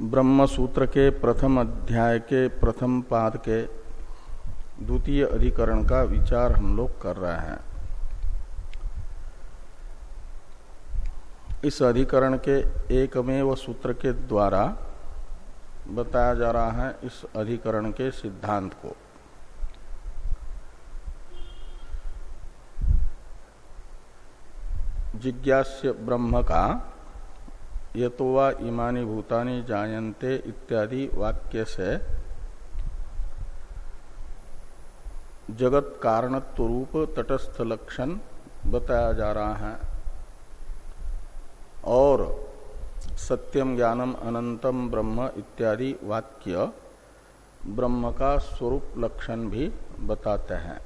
ब्रह्म सूत्र के प्रथम अध्याय के प्रथम पाद के द्वितीय अधिकरण का विचार हम लोग कर रहे हैं। इस अधिकरण के एकमेव सूत्र के द्वारा बताया जा रहा है इस अधिकरण के सिद्धांत को। जिज्ञास्य ब्रह्म का यतोवा इमानी भूतानी जायन्ते इत्यादि वाक्य से जगत कारणत्व रूप तटस्थ लक्षण बताया जा रहा है। और सत्यम ज्ञानम अनंतम ब्रह्म इत्यादि वाक्य ब्रह्म का स्वरूप लक्षण भी बताते हैं।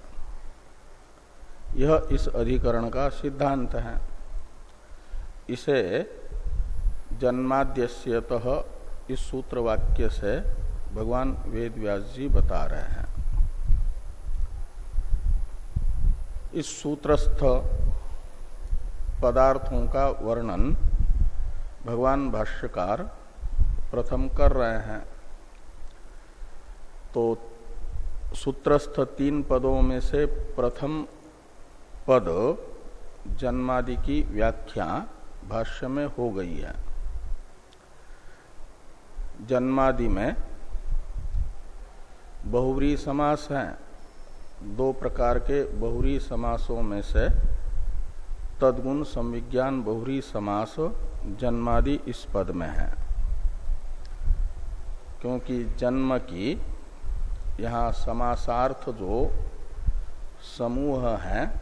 यह इस अधिकरण का सिद्धांत है। इसे जन्माद्यत इस सूत्र वाक्य से भगवान वेद व्यास जी बता रहे हैं। इस सूत्रस्थ पदार्थों का वर्णन भगवान भाष्यकार प्रथम कर रहे हैं। तो सूत्रस्थ तीन पदों में से प्रथम पद जन्मादि की व्याख्या भाष्य में हो गई है। जन्मादि में बहुरी समास है। दो प्रकार के बहुरी समासों में से तदगुण संविज्ञान बहुरी समास जन्मादि इस पद में है। क्योंकि जन्म की यहाँ समासार्थ जो समूह है,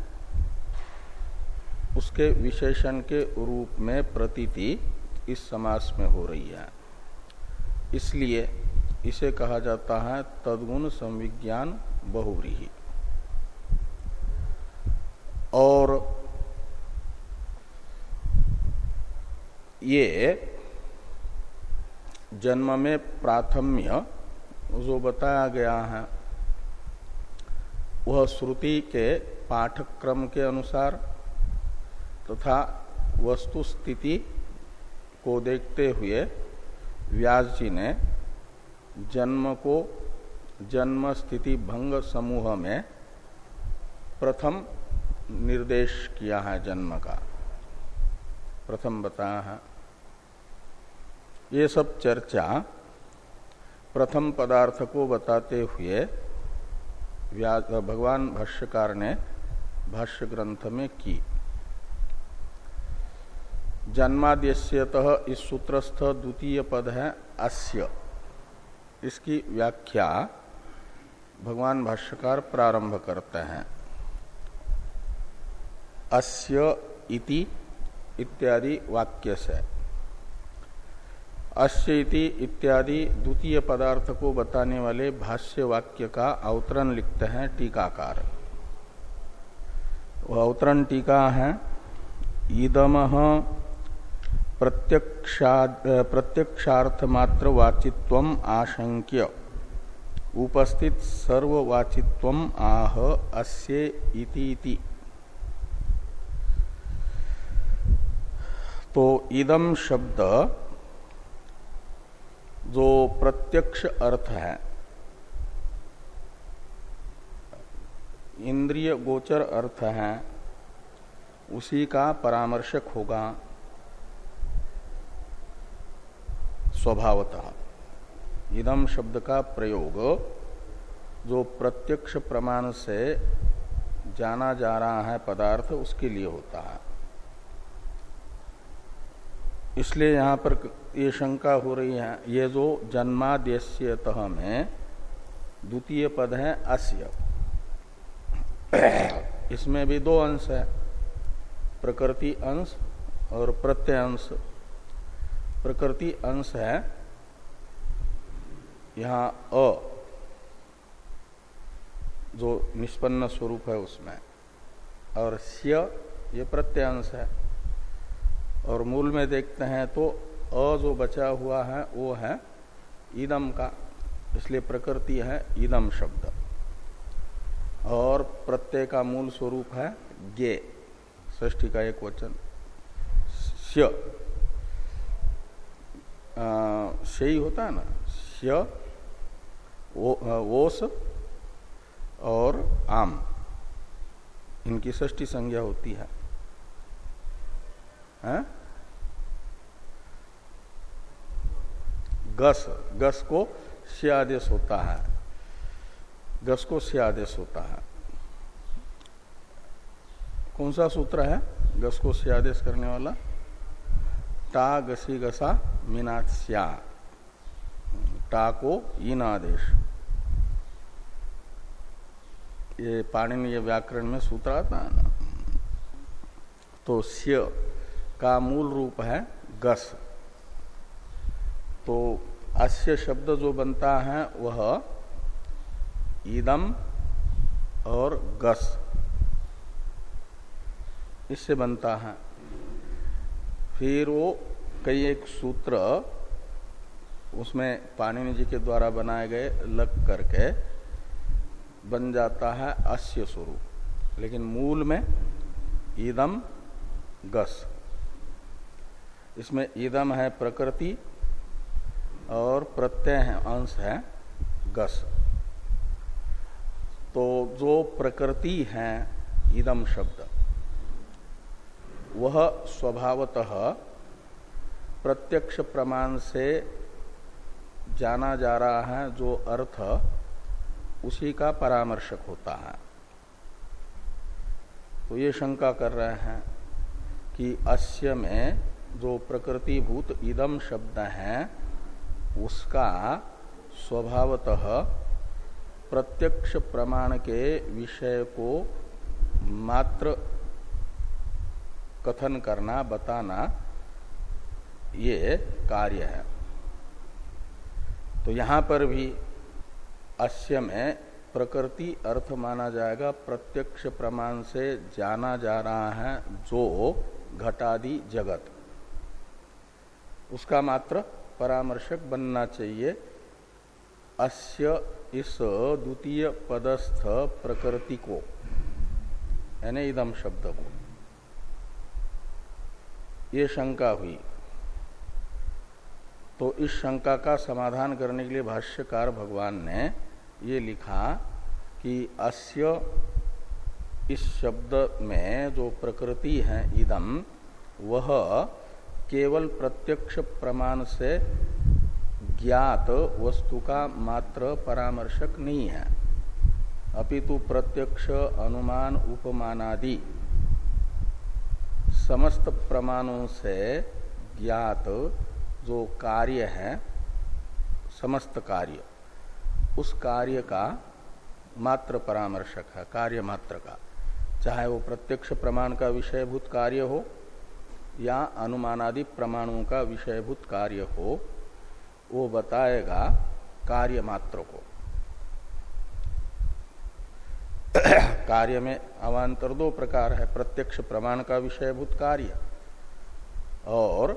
उसके विशेषण के रूप में प्रतीति इस समास में हो रही है। इसलिए इसे कहा जाता है तदगुण संविज्ञान बहुव्रीही। और ये जन्म में प्राथम्य जो बताया गया है, वह श्रुति के पाठक्रम के अनुसार तथा वस्तु स्थिति को देखते हुए व्यास जी ने जन्म को जन्म स्थिति भंग समूह में प्रथम निर्देश किया है जन्म का। प्रथम बताया है। ये सब चर्चा प्रथम पदार्थ को बताते हुए भगवान भाष्यकार ने भाष्य ग्रंथ में की। जन्माद्यत इस सूत्रस्थ द्वितीय पद है अस्य। इसकी व्याख्या भगवान भाष्यकार प्रारंभ करते हैं। अस्य इति इत्यादि वाक्य से। अस्य इति इत्यादि द्वितीय पदार्थ को बताने वाले भाष्य वाक्य का अवतरण लिखते हैं टीकाकार। वह अवतरण टीका है ईदम प्रत्यक्षार्थ मात्र वाचित्व आशंक्य उपस्थित सर्ववाचित्व आह अस्य इति तो इदम शब्द जो प्रत्यक्ष अर्थ है, इंद्रिय गोचर अर्थ है, उसी का परामर्शक होगा। स्वभावतः। इदम शब्द का प्रयोग, जो प्रत्यक्ष प्रमाण से जाना जा रहा है पदार्थ, उसके लिए होता है। इसलिए यहाँ पर ये शंका हो रही है, ये जो जन्माद्यस्य में द्वितीय पद है अस्य। इसमें भी दो अंश है, प्रकृति अंश और प्रत्यय अंश। प्रकृति अंश है। यहाँ अ जो निष्पन्न स्वरूप है उसमें। और स्य ये प्रत्यंश है। और मूल में देखते हैं तो अ जो बचा हुआ है, वो है ईदम का। इसलिए प्रकृति है ईदम शब्द। और प्रत्यय का मूल स्वरूप है गे। ष्ठी का एक वचन। ही होता है ना स्य ओस और आम इनकी षष्टी संज्ञा होती है, है? गस गस को श्यादेश होता है। गस को से आदेश होता है। कौन सा सूत्र है? गस को से आदेश करने वाला? टा गसी गसा मीनाथ श्या टा को इन आदेश ये पाणिनीय व्याकरण में सूत्र आता है ना? तो स्य का मूल रूप है गस। तो अस्य शब्द जो बनता है वह ईदम और गस। इससे बनता है। फिर वो कई एक सूत्र उसमें पाणिनि जी के द्वारा बनाए गए लग करके बन जाता है अस्य स्वरूप। लेकिन मूल में ईदम गस। इसमें ईदम है प्रकृति और प्रत्यय है, अंश है गस। तो जो प्रकृति है ईदम शब्द। वह स्वभावतः प्रत्यक्ष प्रमाण से जाना जा रहा है, जो अर्थ उसी का परामर्शक होता है। तो ये शंका कर रहे हैं कि अस्य में जो प्रकृतिभूत इदम शब्द है, उसका स्वभावतः प्रत्यक्ष प्रमाण के विषय को मात्र कथन करना, बताना, ये कार्य है। तो यहाँ पर भी अश्य में प्रकृति अर्थ माना जाएगा, प्रत्यक्ष प्रमाण से जाना जा रहा है जो घटादि जगत। उसका मात्र परामर्शक बनना चाहिए, अस्य इस द्वितीय पदस्थ प्रकृति को, यानी इदम शब्द को। ये शंका हुई। तो इस शंका का समाधान करने के लिए भाष्यकार भगवान ने ये लिखा कि अस्य इस शब्द में जो प्रकृति है इदम वह केवल प्रत्यक्ष प्रमाण से ज्ञात वस्तु का मात्र परामर्शक नहीं है। अपितु प्रत्यक्ष अनुमान, उपमानादि समस्त प्रमाणों से ज्ञात जो कार्य है, समस्त कार्य, उस कार्य का मात्र परामर्शक है, कार्य मात्र का। चाहे वो प्रत्यक्ष प्रमाण का विषयभूत कार्य हो, या अनुमानादि प्रमाणों का विषयभूत कार्य हो, वो बताएगा कार्य मात्र को। कार्य में अवान्तर दो प्रकार है, प्रत्यक्ष प्रमाण का विषयभूत कार्य और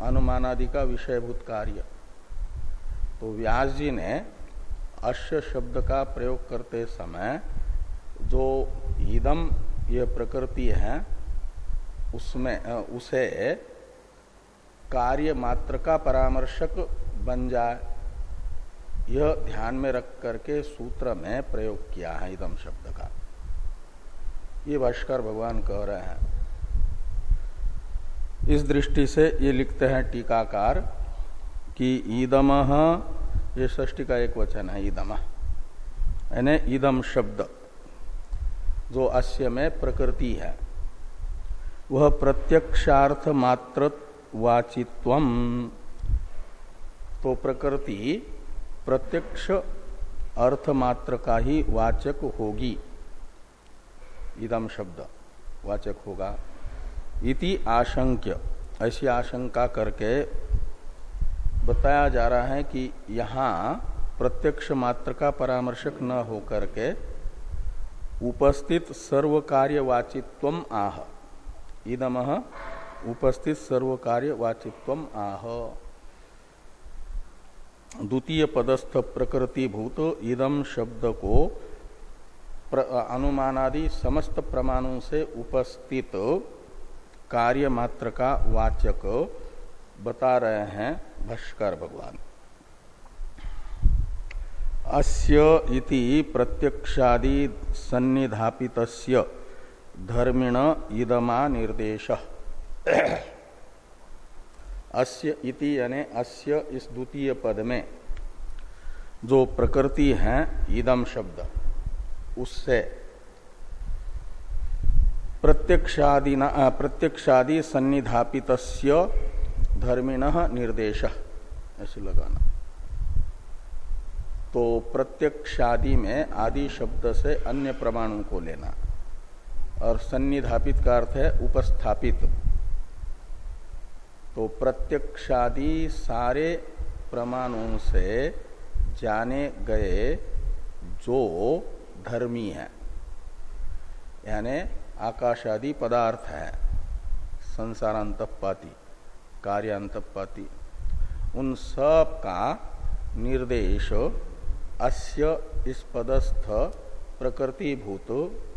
अनुमानादि का विषयभूत कार्य। तो व्यास जी ने अश्य शब्द का प्रयोग करते समय जो ईदम यह प्रकृति है, उसमें उसे कार्य मात्र का परामर्शक बन जाए यह ध्यान में रख करके सूत्र में प्रयोग किया है इदम शब्द का। ये भाष्कर भगवान कह रहे हैं। इस दृष्टि से ये लिखते हैं टीकाकार कि ईदम ये ष्टी का एक वचन है ईदम यानी ईदम शब्द, जो अस्य में प्रकृति है। वह प्रत्यक्षार्थ मात्र वाचित्व तो प्रकृति प्रत्यक्ष अर्थ मात्र का ही वाचक होगी। इदम शब्द, वाचक होगा। इति आशंक्य, ऐसी आशंका करके बताया जा रहा है कि यहाँ प्रत्यक्ष मात्र का परामर्शक न होकर के उपस्थित सर्व कार्य वाचित्व आह। इदम उपस्थित सर्व कार्य वाचित्व आह। द्वितीय पदस्थ प्रकृति भूत इदम शब्द को अनुमानादि समस्त प्रमाणों से उपस्थित कार्य मात्र का वाचक बता रहे हैं भाष्कर भगवान। अस्य इति प्रत्यक्षादि सन्निधापित धर्मिण इदमा निर्देश। अस्य इति यानी अस्य इस द्वितीय पद में जो प्रकृति है इदम शब्द, उससे प्रत्यक्षादि प्रत्यक्षादि सन्निधापित धर्मिण निर्देश, ऐसे लगाना। तो प्रत्यक्षादि में आदि शब्द से अन्य प्रमाणों को लेना। और सन्निधापित का अर्थ है उपस्थापित। तो प्रत्यक्षादि सारे प्रमाणों से जाने गए जो धर्मी है। यानी आकाशादि पदार्थ है, संसारांतपाती, कार्यांतपाती। उन सब का निर्देश अस्य इस पदस्थ प्रकृतिभूत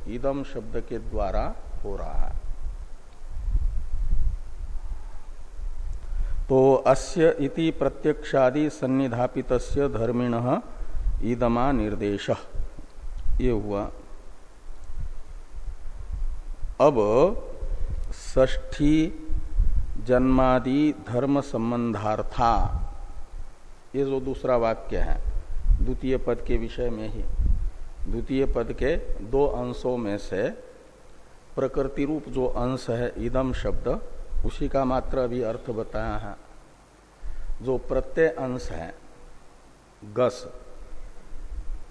इदम शब्द के द्वारा हो रहा है। तो अस्य इति प्रत्यक्षादि सन्निधापित धर्मिण ईदमा निर्देश। ये हुआ। अब ष्ठी जन्मादि धर्म संबंधार्था ये जो दूसरा वाक्य है, द्वितीय पद के विषय में ही। द्वितीय पद के दो अंशों में से प्रकृति रूप जो अंश है, इदम शब्द उसी का मात्र अभी अर्थ बताया है। जो प्रत्यय अंश है, गस,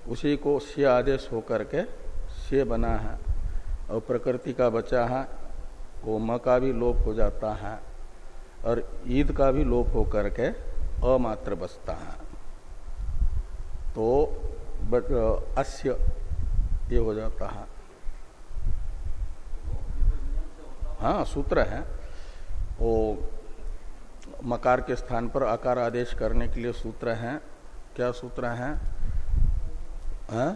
उसी को से आदेश होकर के से बना है। और प्रकृति का बचा है, वो म का भी लोप हो जाता है और ईद का भी लोप होकर के अमात्र बसता है। तो अस्य, ये हो जाता है। हाँ सूत्र है। वो मकार के स्थान पर आकार आदेश करने के लिए सूत्र है। क्या सूत्र है? हाँ?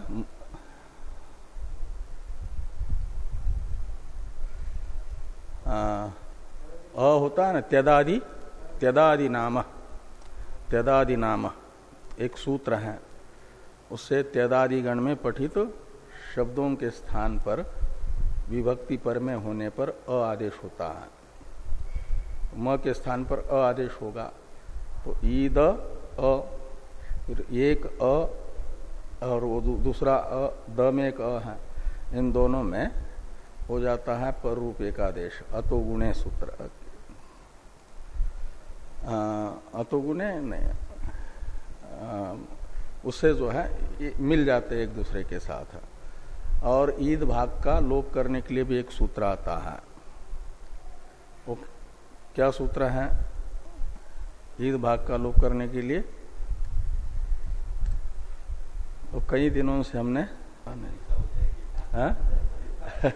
अ होता है ना, त्यदादि त्यदादि नाम त्यदादि नाम, एक सूत्र है। उससे त्यदादि गण में पठित शब्दों के स्थान पर, विभक्ति पर में होने पर अ आदेश होता है। म के स्थान पर अ आदेश होगा। तो ईद अ फिर एक अ और वो दू, दूसरा अ द में एक अ है। इन दोनों में हो जाता है पर रूप एकादेश अतो गुणे सूत्र। अतो गुणे नहीं। उससे जो है मिल जाते एक दूसरे के साथ। और ईद भाग का लोप करने के लिए भी एक सूत्र आता है। वो क्या सूत्र है? ईद भाग का लोप करने के लिए। तो कई दिनों से हमने हाँ?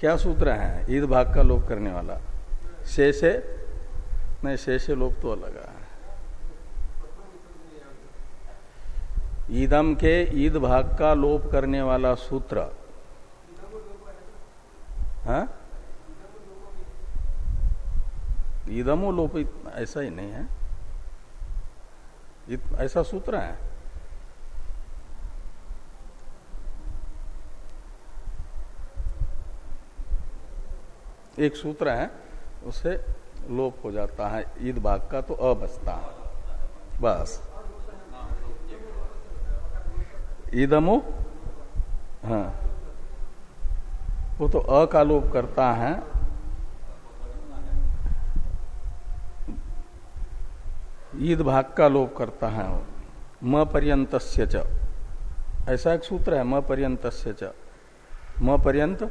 क्या सूत्र है? ईद भाग का लोप करने वाला। शेषे नहीं शेषे लोप तो अलग है। ईदम के ईद भाग का लोप करने वाला सूत्र। हाँ? ईदमो लोप ऐसा ही नहीं है। ऐसा सूत्र है। एक सूत्र है, उसे लोप हो जाता है। ईद भाग का तो अ बचता है बस। ईदमो हाँ। वो तो अ का लोप करता है ईद भाग का लोप करता है वो। म पर्यंत च। ऐसा एक सूत्र है म पर्यंत च। म पर्यंत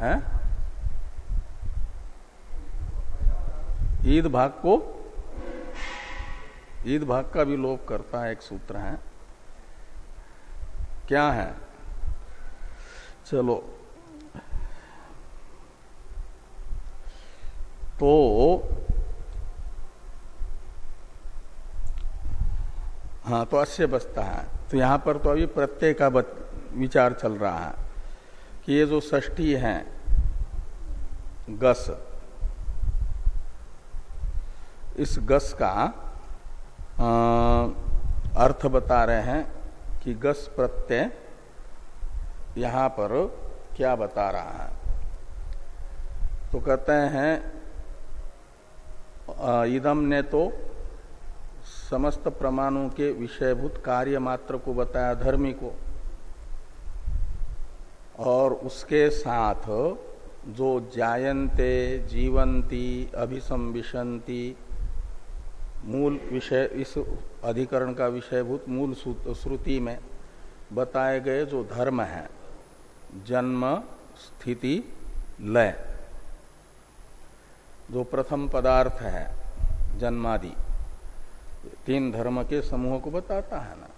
है? ईद भाग को ईद भाग का भी लोप करता है एक सूत्र है। क्या है? चलो तो हाँ तो अश्य बचता है। तो यहाँ पर तो अभी प्रत्यय का विचार चल रहा है कि ये जो ष्टी है गस इस गस का आ, अर्थ बता रहे हैं कि गस प्रत्यय यहाँ पर क्या बता रहा है। तो कहते हैं इदम ने तो समस्त प्रमाणों के विषयभूत कार्य मात्र को बताया, धर्मी को। और उसके साथ जो जायन्ते जीवंती अभिसंविशंती मूल विषय, इस अधिकरण का विषयभूत मूल श्रुति में बताए गए जो धर्म है, जन्म, स्थिति, लय। जो प्रथम पदार्थ है, जन्मादि, तीन धर्म के समूह को बताता है ना।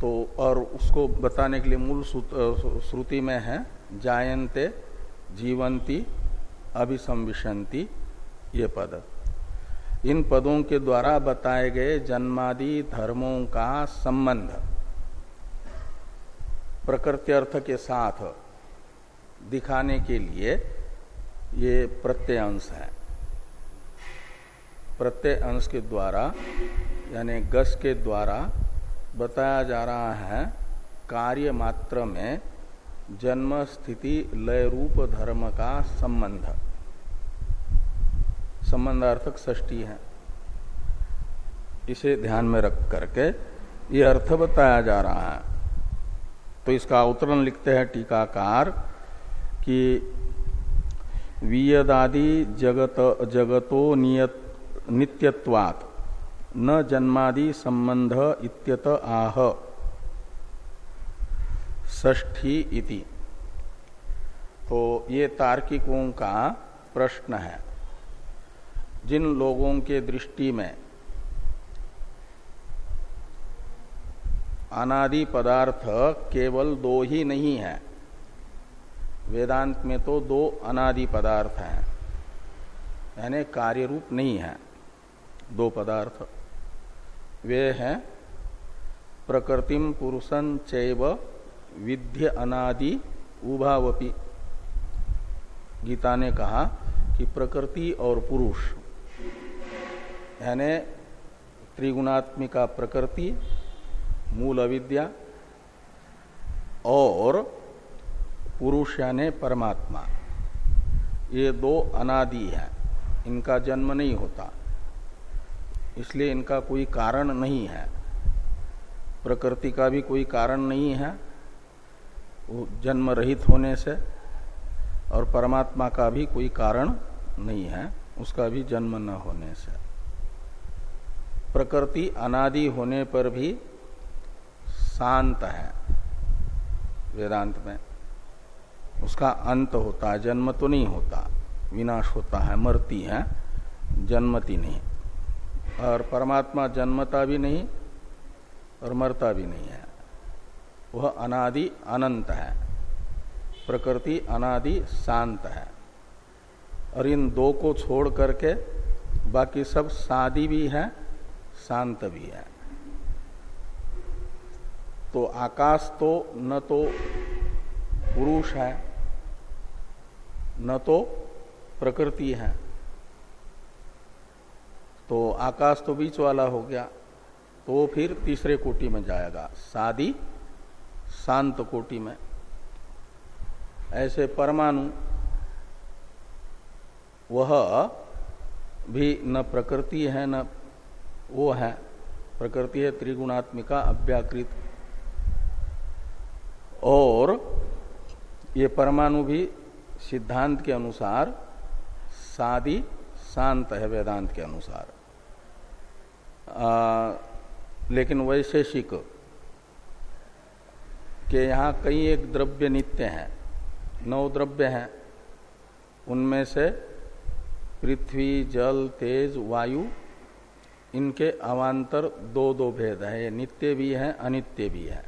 तो और उसको बताने के लिए मूल श्रुति में है, जायन्ते, जीवंती, अभिसंविशंति, ये पद। इन पदों के द्वारा बताए गए जन्मादि धर्मों का संबंध प्रकृत्यर्थ के साथ दिखाने के लिए ये प्रत्यय अंश है। प्रत्यय अंश के द्वारा, यानी गस के द्वारा बताया जा रहा है, कार्य मात्र में जन्म, स्थिति, लय, रूप, धर्म का संबंध। संबंधार्थक ष्टी है। इसे ध्यान में रख करके ये अर्थ बताया जा रहा है। तो इसका अवतरण लिखते हैं टीकाकार कि वियदादि जगत, जगतो नियत, नित्यत्वात्। न जन्मादि संबंध इत्यत आह। ष्ठी इति। तो ये तार्किकों का प्रश्न है। जिन लोगों के दृष्टि में अनादि पदार्थ केवल दो ही नहीं है वेदांत में तो दो अनादि पदार्थ हैं। यानी कार्य रूप नहीं है। दो पदार्थ। वे हैं प्रकृतिम पुरुषन चैव विद्य अनादि उभावपी। गीता ने कहा कि प्रकृति और पुरुष, यानी त्रिगुणात्मिका प्रकृति, मूल अविद्या और पुरुष यानी परमात्मा। ये दो अनादि हैं। इनका जन्म नहीं होता। इसलिए इनका कोई कारण नहीं है। प्रकृति का भी कोई कारण नहीं है। वो जन्म रहित होने से और परमात्मा का भी कोई कारण नहीं है। उसका भी जन्म न होने से। प्रकृति अनादि होने पर भी शांत है। वेदांत में उसका अंत होता है, जन्म तो नहीं होता, विनाश होता है, मरती है, जन्मती नहीं। और परमात्मा जन्मता भी नहीं और मरता भी नहीं है। वह अनादि अनंत है, प्रकृति अनादि शांत है। और इन दो को छोड़ करके बाकी सब शादी भी है, शांत भी है। तो आकाश तो न तो पुरुष है न तो प्रकृति है। तो आकाश तो बीच वाला हो गया तो फिर तीसरे कोटि में जाएगा शादी शांत कोटि में। ऐसे परमाणु, वह भी न प्रकृति है, न वो है, प्रकृति है त्रिगुणात्मिका अव्याकृत। और ये परमाणु भी सिद्धांत के अनुसार शादी शांत है वेदांत के अनुसार। आ, लेकिन वैशेषिक के यहाँ कई एक द्रव्य नित्य हैं नौ द्रव्य हैं। उनमें से पृथ्वी जल तेज वायु इनके अवान्तर दो दो भेद हैं। ये नित्य भी है अनित्य भी है।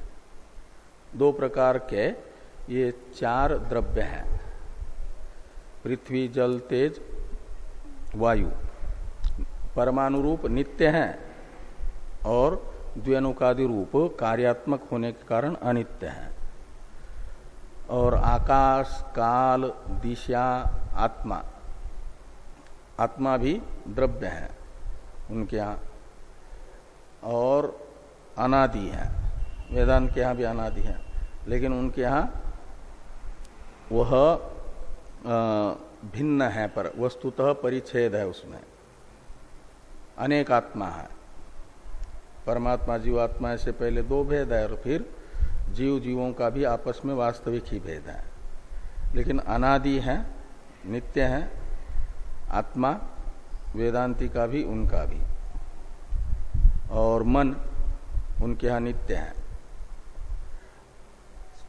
दो प्रकार के ये चार द्रव्य हैं। पृथ्वी, जल, तेज, वायु। परमाणु रूप नित्य हैं और द्व्यनुकादि रूप कार्यात्मक होने के कारण अनित्य है। और आकाश, काल, दिशा, आत्मा आत्मा भी द्रव्य है उनके यहाँ। और अनादि है। वेदांत के यहाँ भी अनादि है। लेकिन उनके यहाँ वह भिन्न है पर, वस्तुतः परिच्छेद है उसमें। अनेक आत्मा है। परमात्मा जीवात्मा से पहले दो भेद है और फिर जीव जीवों का भी आपस में वास्तविक ही भेद है। लेकिन अनादि है, नित्य है, आत्मा, वेदांति का भी, उनका भी। और मन, उनके यहाँ नित्य है।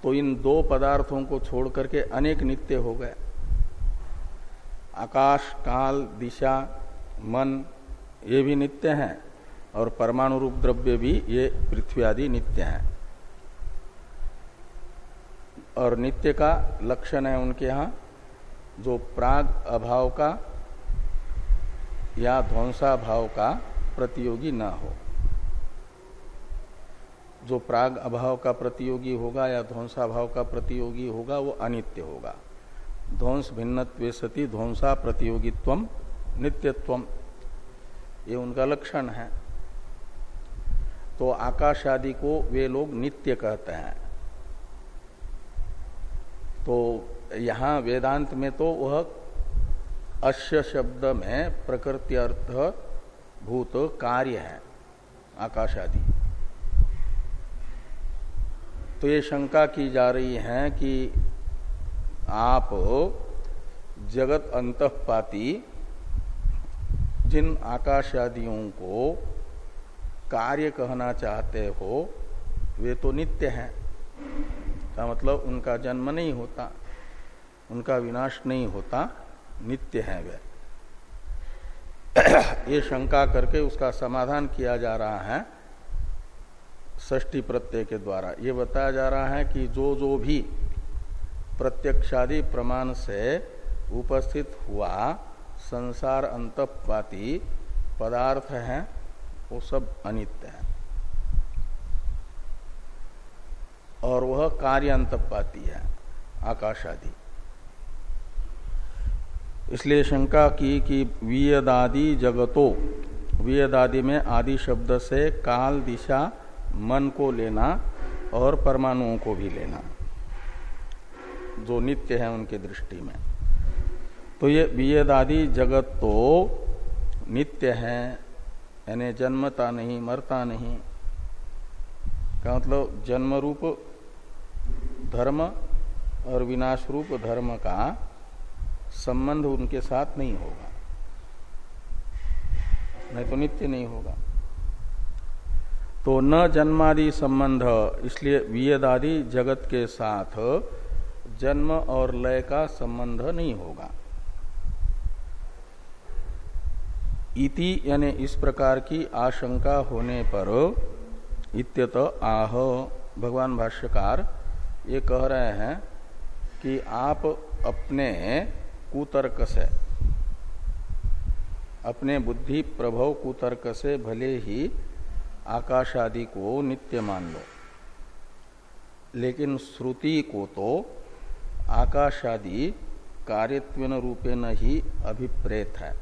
तो इन दो पदार्थों को छोड़ करके अनेक नित्य हो गए। आकाश, काल, दिशा, मन, ये भी नित्य हैं, और परमाणु रूप द्रव्य भी ये पृथ्वी आदि नित्य हैं। और नित्य का लक्षण है उनके यहाँ, जो प्राग अभाव का या ध्वंसा भाव का प्रतियोगी न हो। जो प्राग अभाव का प्रतियोगी होगा या ध्वंसा भाव का प्रतियोगी होगा, वो अनित्य होगा। ध्वंस भिन्न सती ध्वंसा प्रतियोगित्व नित्यत्व। ये उनका लक्षण है। तो आकाश आदि को वे लोग नित्य कहते हैं। तो यहाँ वेदांत में तो वह अश्य शब्द में प्रकृति अर्थ भूत कार्य है, आकाश आदि। तो ये शंका की जा रही है कि आप जगत अंतपाती जिन आकाशादियों को कार्य कहना चाहते हो, वे तो नित्य हैं। का मतलब उनका जन्म नहीं होता, उनका विनाश नहीं होता, नित्य है वे। ये शंका करके उसका समाधान किया जा रहा है षष्टी प्रत्यय के द्वारा। ये बताया जा रहा है कि जो जो भी प्रत्यक्षादि प्रमाण से उपस्थित हुआ, संसार अंतपाती पदार्थ हैं, वो सब अनित्य है। और वह कार्य अंतपाती है आकाश आदि इसलिए शंका की कि वियदादि जगतो, वियदादि में आदि शब्द से काल, दिशा, मन को लेना और परमाणुओं को भी लेना। जो नित्य है उनके दृष्टि में। तो ये वियदादि जगत तो नित्य है, यानी जन्मता नहीं, मरता नहीं। का मतलब? जन्म रूप धर्म और विनाश रूप धर्म का संबंध उनके साथ नहीं होगा। नहीं तो नित्य नहीं होगा। तो न जन्मादि संबंध, इसलिए वियदादि जगत के साथ जन्म और लय का संबंध नहीं होगा। इति यानी इस प्रकार की आशंका होने पर इत्यत आह, भगवान भाष्यकार ये कह रहे हैं कि आप अपने कुतर्क से, अपने बुद्धि प्रभव कुतर्क से भले ही आकाश आदि को नित्य मान लो, लेकिन श्रुति को तो आकाश आदि कार्यत्व रूपेण ही अभिप्रेत है।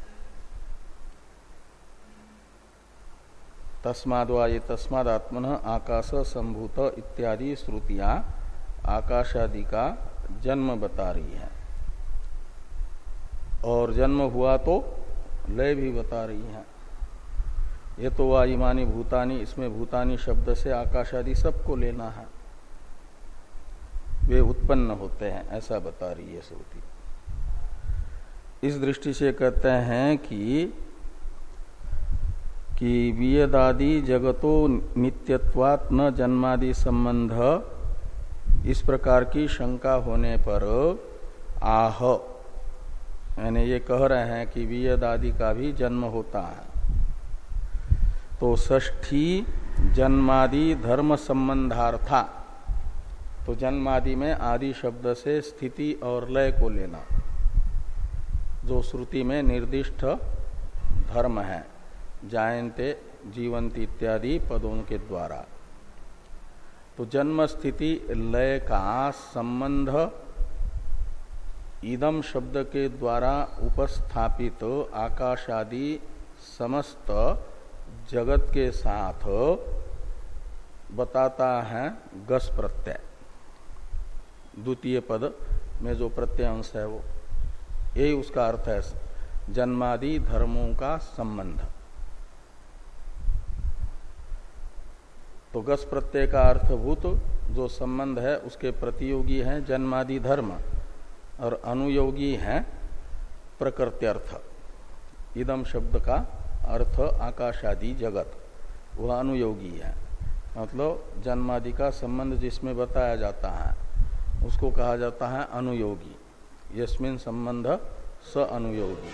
तस्माद्वा ये तस्मात्मन आकाश, संभूत इत्यादि श्रुतियाँ आकाश आदि का जन्म बता रही है। और जन्म हुआ तो लय भी बता रही है। ये तो वायुमानी, भूतानी, इसमें भूतानी शब्द से आकाश आदि सबको लेना है। वे उत्पन्न होते हैं, ऐसा बता रही है श्रुति। इस दृष्टि से कहते हैं कि कि वियदादि जगतो नित्यत्वात् न जन्मादि संबंध इस प्रकार की शंका होने पर आह, यानी ये कह रहे हैं कि वियदादि का भी जन्म होता है। तो ष्ठी जन्मादि धर्म संबंधार्था तो जन्मादि में आदि शब्द से स्थिति और लय को लेना, जो श्रुति में निर्दिष्ट धर्म है, जायन्ते जीवंत इत्यादि पदों के द्वारा। तो जन्म स्थिति, लय का संबंध इदम शब्द के द्वारा उपस्थापित आकाशादि समस्त जगत के साथ बताता है गस प्रत्यय। द्वितीय पद में जो प्रत्यय अंश है वो। यही उसका अर्थ है। जन्मादि धर्मों का संबंध। तो गस प्रत्यय का अर्थभूत जो संबंध है, उसके प्रतियोगी है जन्मादि धर्म और अनुयोगी है प्रकृत्यर्थ इदम शब्द का अर्थ आकाशादि जगत। वह अनुयोगी है। मतलब जन्मादि का संबंध जिसमें बताया जाता है। उसको कहा जाता है अनुयोगी। यस्मिन संबंध स अनुयोगी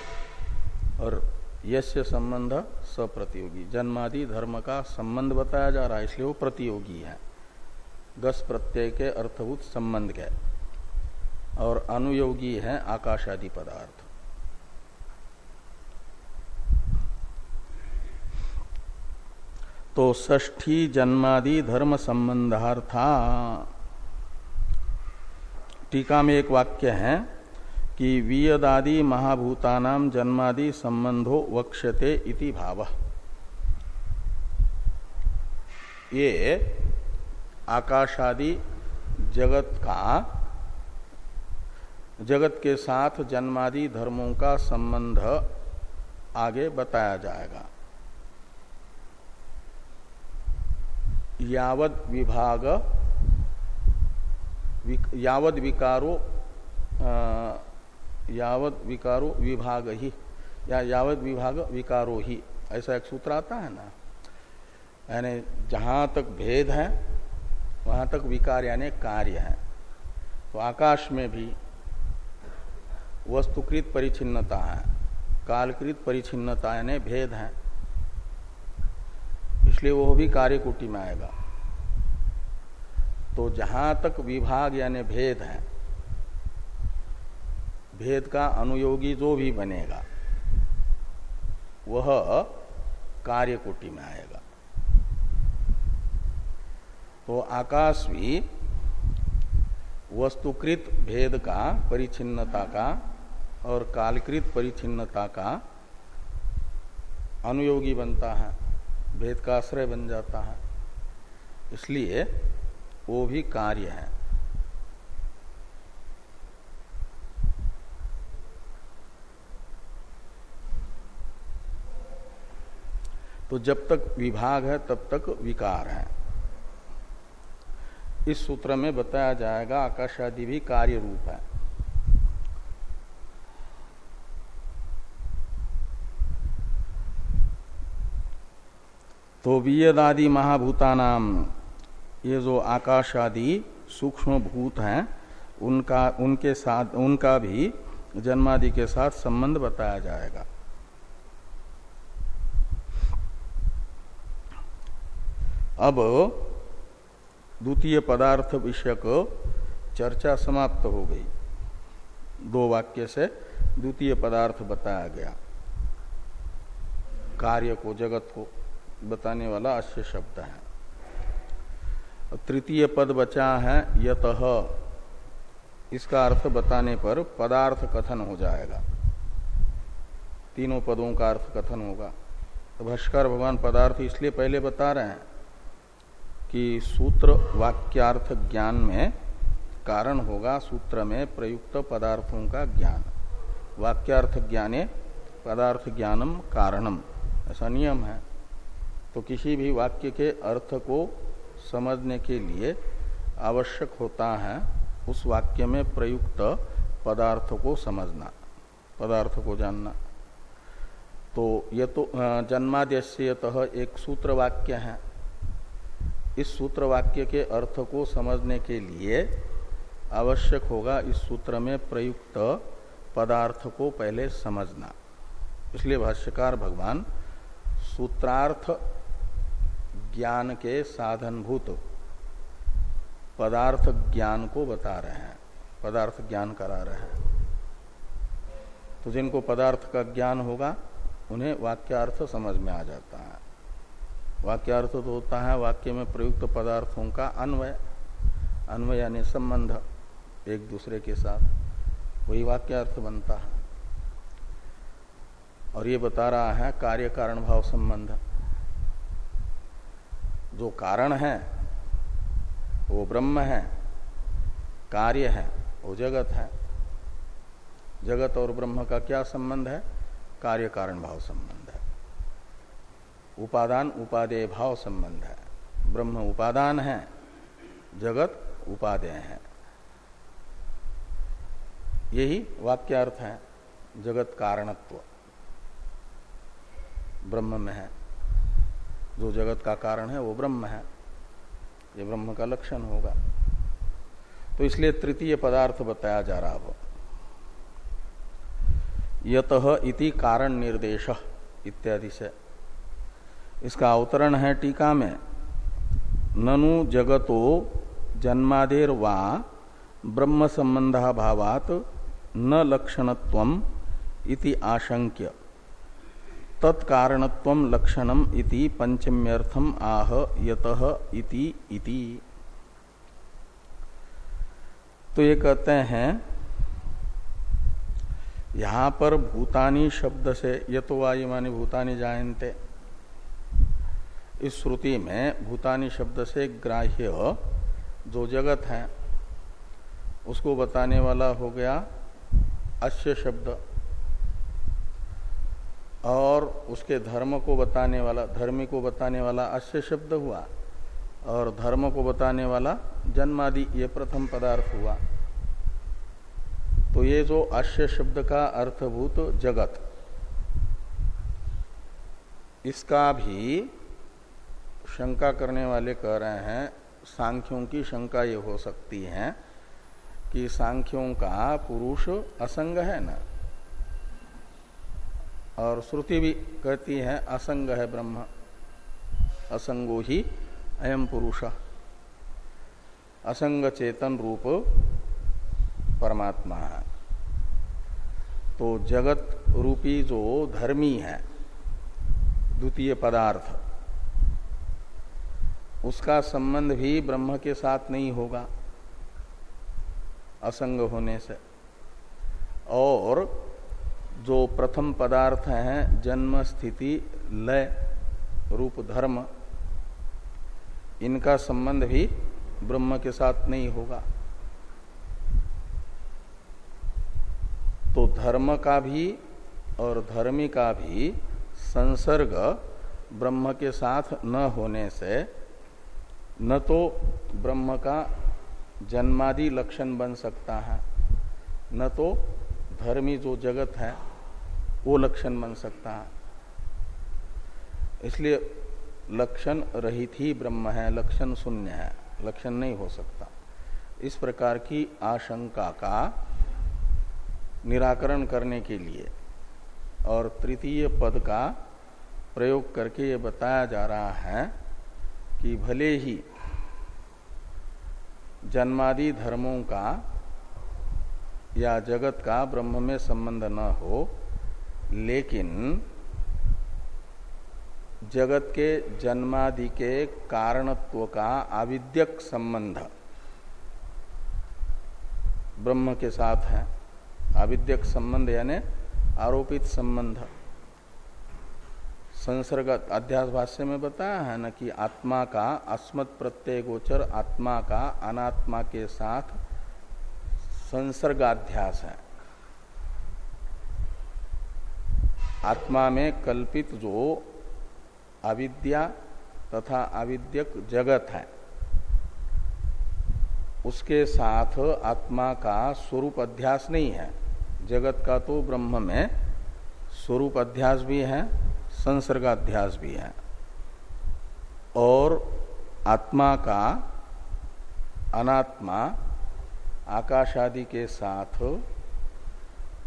और यस्य संबंध स प्रतियोगी जन्मादि धर्म का संबंध बताया जा रहा है, इसलिए वो प्रतियोगी है। गस प्रत्यय के अर्थभूत संबंध के। और अनुयोगी है आकाश आदि पदार्थ। तो ष्ठी जन्मादि धर्म संबंधार्था टीका में एक वाक्य है कि वियदादि महाभूतानाम जन्मादि संबंधो वक्ष्यते इति भाव। ये आकाशादि जगत का, जगत के साथ जन्मादि धर्मों का संबंध आगे बताया जाएगा। यावद विभाग यावद विकारो यावद विकारो विभाग ही या यावद विभाग विकारो ही ऐसा एक सूत्र आता है ना? यानी जहाँ तक भेद है, वहाँ तक विकार यानी कार्य है। तो आकाश में भी वस्तुकृत परिचिन्नता है, कालकृत परिचिन्नता यानी भेद है। इसलिए वो भी कार्य कोटि में आएगा। तो जहाँ तक विभाग यानी भेद है, भेद का अनुयोगी जो भी बनेगा, वह कार्य कोटि में आएगा। तो आकाश भी वस्तुकृत भेद का परिचिन्नता का और कालकृत परिचिन्नता का अनुयोगी बनता है, भेद का आश्रय बन जाता है। इसलिए वो भी कार्य है। तो जब तक विभाग है, तब तक विकार है। इस सूत्र में बताया जाएगा, आकाश आदि भी कार्य रूप है। तो वियदादि महाभूतानाम ये जो आकाश आदि सूक्ष्म भूत हैं, उनका, उनके साथ, उनका भी जन्मादि के साथ संबंध बताया जाएगा। अब द्वितीय पदार्थ विषयक चर्चा समाप्त हो गई। दो वाक्य से द्वितीय पदार्थ बताया गया। कार्य को, जगत को बताने वाला अश्य शब्द है। तृतीय पद बचा है, यत। इसका अर्थ बताने पर पदार्थ कथन हो जाएगा। तीनों पदों का अर्थ कथन होगा। तो भाष्कर भगवान पदार्थ इसलिए पहले बता रहे हैं कि सूत्र वाक्यार्थ ज्ञान में कारण होगा सूत्र में प्रयुक्त पदार्थों का ज्ञान। वाक्यार्थ ज्ञाने, पदार्थ ज्ञानम कारणम। ऐसा नियम है। तो किसी भी वाक्य के अर्थ को समझने के लिए आवश्यक होता है उस वाक्य में प्रयुक्त पदार्थ को समझना, पदार्थ को जानना। तो ये तो जन्माद्यत एक सूत्र वाक्य है। इस सूत्र वाक्य के अर्थ को समझने के लिए आवश्यक होगा इस सूत्र में प्रयुक्त पदार्थ को पहले समझना। इसलिए भाष्यकार भगवान सूत्रार्थ ज्ञान के साधनभूत पदार्थ ज्ञान को बता रहे हैं, पदार्थ ज्ञान करा रहे हैं। तो जिनको पदार्थ का ज्ञान होगा, उन्हें वाक्यार्थ समझ में आ जाता है। वाक्यार्थ तो होता है, वाक्य में प्रयुक्त पदार्थों का अन्वय अन्वय यानी संबंध एक दूसरे के साथ, वही वाक्य अर्थ बनता है। और ये बता रहा है कार्य कारण भाव संबंध। जो कारण है, वो ब्रह्म है, कार्य है, वो जगत है। जगत और ब्रह्म का क्या संबंध है? कार्य कारण भाव संबंध है। उपादान उपादेय भाव संबंध है। ब्रह्म उपादान है, जगत उपादेय है। यही वाक्यार्थ है, जगत कारणत्व। ब्रह्म में है। जो जगत का कारण है, वो ब्रह्म है। ये ब्रह्म का लक्षण होगा। तो इसलिए तृतीय पदार्थ बताया जा रहा हो यत इति कारण निर्देश, इत्यादि से। इसका अवतरण है टीका में। ननु जगतो जन्मादेर ब्रह्म संबंध भावात न लक्षणत्व इति आशंक्य। तत्कारणत्व लक्षणम इति पंचम्यर्थम आह यत इति इति। तो ये कहते हैं, यहाँ पर भूतानी शब्द से यतो वायु मानी भूतानी जायन्ते। इस श्रुति में भूतानी शब्द से ग्राह्य जो जगत है, उसको बताने वाला हो गया अश्य शब्द। और उसके धर्म को बताने वाला, धर्मी को बताने वाला अश्य शब्द हुआ और धर्म को बताने वाला जन्मादि ये प्रथम पदार्थ हुआ। तो ये जो अश्य शब्द का अर्थभूत जगत, इसका भी शंका करने वाले कह रहे हैं, सांख्यों की शंका ये हो सकती है कि सांख्यों का पुरुष असंग है ना। और श्रुति भी कहती है, असंग है ब्रह्म। असंगो ही अयम पुरुष। असंग चेतन रूप परमात्मा है। तो जगत रूपी जो धर्मी है, द्वितीय पदार्थ, उसका संबंध भी ब्रह्म के साथ नहीं होगा, असंग होने से। और जो प्रथम पदार्थ हैं, जन्म, स्थिति, लय, रूप, धर्म, इनका संबंध भी ब्रह्म के साथ नहीं होगा। तो धर्म का भी और धर्मी का भी संसर्ग ब्रह्म के साथ न होने से न तो ब्रह्म का जन्मादि लक्षण बन सकता है, न तो धर्मी जो जगत है, वो लक्षण बन सकता है। इसलिए लक्षण रहित ही ब्रह्म है, लक्षण शून्य है, लक्षण नहीं हो सकता। इस प्रकार की आशंका का निराकरण करने के लिए और तृतीय पद का प्रयोग करके ये बताया जा रहा है कि भले ही जन्मादि धर्मों का या जगत का ब्रह्म में संबंध न हो, लेकिन जगत के जन्मादि के कारणत्व का आविद्यक संबंध ब्रह्म के साथ है। आविद्यक संबंध यानी आरोपित संबंध। संसर्ग अध्यास भाष्य में बताया है ना कि आत्मा का अस्मत् प्रत्यय गोचर आत्मा का अनात्मा के साथ संसर्गाध्यास है। आत्मा में कल्पित जो अविद्या तथा अविद्यक जगत है, उसके साथ आत्मा का स्वरूप अध्यास नहीं है। जगत का तो ब्रह्म में स्वरूप अध्यास भी है, संसर्गाध्यास भी है। और आत्मा का अनात्मा आकाश आदि के साथ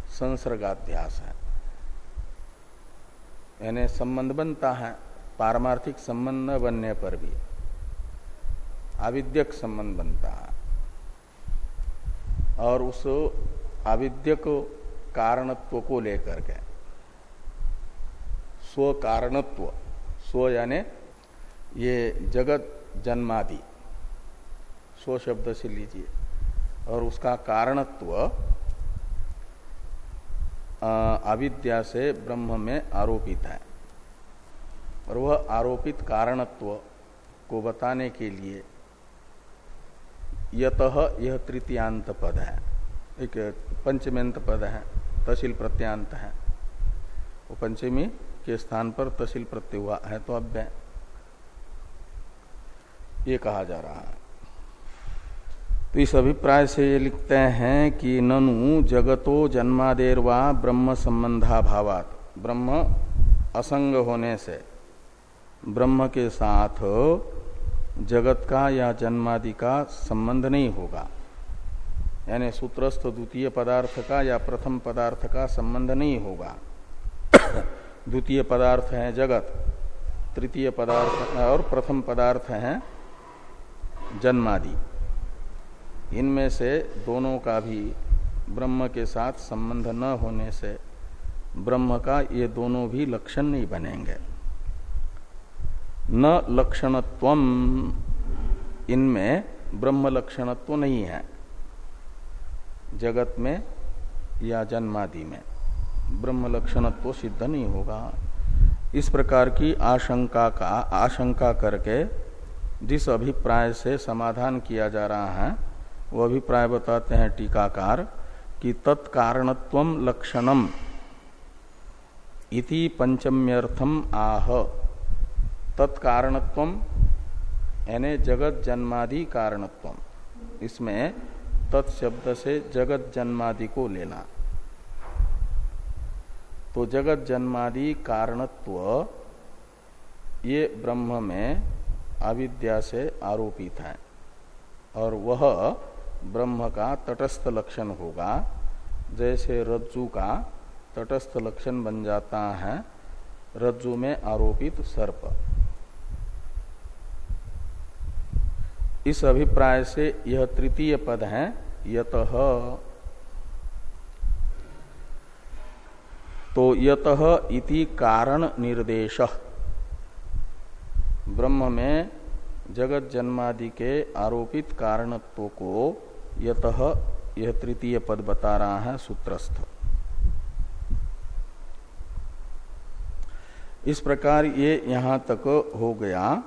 संसर्गाध्यास है। यानी संबंध बनता है, पारमार्थिक संबंध न बनने पर भी। आविद्यक संबंध बनता है। और उस आविद्यक कारणत्व को लेकर के स्व कारणत्व स्व यानी ये जगत जन्मादि, स्व शब्द से लीजिए। और उसका कारणत्व अविद्या से ब्रह्म में आरोपित है। और वह आरोपित कारणत्व को बताने के लिए यत यह तृतीयांत पद है। एक पंचमेंत पद है, तहसील प्रत्यांत है। वो पंचमी के स्थान पर तहसील प्रत्यय हुआ, है तो अव्यय। ये कहा जा रहा है। तो इस अभिप्राय से ये लिखते हैं कि ननु जगतो जन्मादेरवा ब्रह्म संबंधा भावात ब्रह्म असंग होने से, ब्रह्म के साथ जगत का या जन्मादि का संबंध नहीं होगा। यानी सूत्रस्थ द्वितीय पदार्थ का या प्रथम पदार्थ का संबंध नहीं होगा। द्वितीय पदार्थ है जगत, तृतीय पदार्थ और प्रथम पदार्थ है जन्मादि। इनमें से दोनों का भी ब्रह्म के साथ संबंध न होने से ब्रह्म का ये दोनों भी लक्षण नहीं बनेंगे। न लक्षणत्व इनमें ब्रह्म लक्षणत्व नहीं है। जगत में या जन्मादि में ब्रह्म लक्षणत्व सिद्ध नहीं होगा। इस प्रकार की आशंका का, आशंका करके जिस अभिप्राय से समाधान किया जा रहा है वो अभिप्राय बताते हैं टीकाकार कि तत्कारणत्व लक्षणम इति पंचम्यर्थम आह। तत्कारणत्व, यानी जगत जन्मादि कारणत्व इसमें तत्शब्द से जगत जन्मादि को लेना। तो जगत जन्मादि कारणत्व ये ब्रह्म में अविद्या से आरोपित है। और वह ब्रह्म का तटस्थ लक्षण होगा। जैसे रज्जु का तटस्थ लक्षण बन जाता है, रज्जु में आरोपित सर्प। इस अभिप्राय से यह तृतीय पद है, यत। तो यत इति कारण निर्देश। ब्रह्म में जगत जन्मादि के आरोपित कारणत्व को यत यह तृतीय पद बता रहा है सूत्रस्थ। इस प्रकार ये यहाँ तक हो गया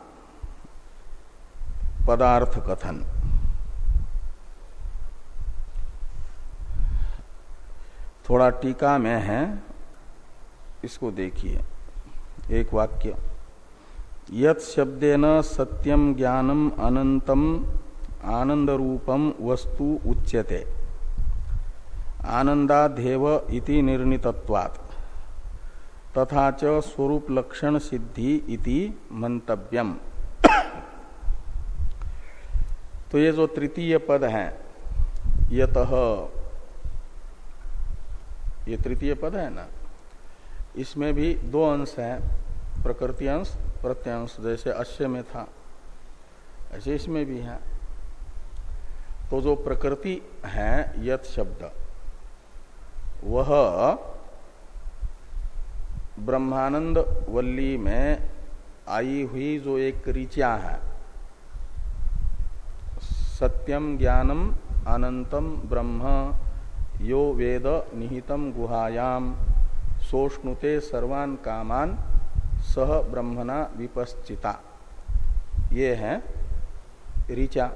पदार्थ कथन। थोड़ा टीका में है, इसको देखिए। एक वाक्य। यत शब्देन सत्यम ज्ञानम अनंतम आनंद रूपम वस्तु उच्यते। आनंदाध्यव इति निर्णितत्वात्। तथा च स्वरूप लक्षण सिद्धि इति मंतव्यम। तो ये जो तृतीय पद है, यत, ये तृतीय पद है ना? इसमें भी दो अंश है, प्रकृति अंश प्रत्यंश जैसे अश्य में था। ऐसे इसमें भी है। तो जो प्रकृति है, यत शब्द, वह ब्रह्मानंद वल्ली में आई हुई जो एक ऋचा है। सत्यम ज्ञानम अनंतम ब्रह्म, यो वेद निहितम गुहायाम, सोष्णुते सर्वान कामान, सह ब्रह्मणा विपश्चिता। ये है ऋचा।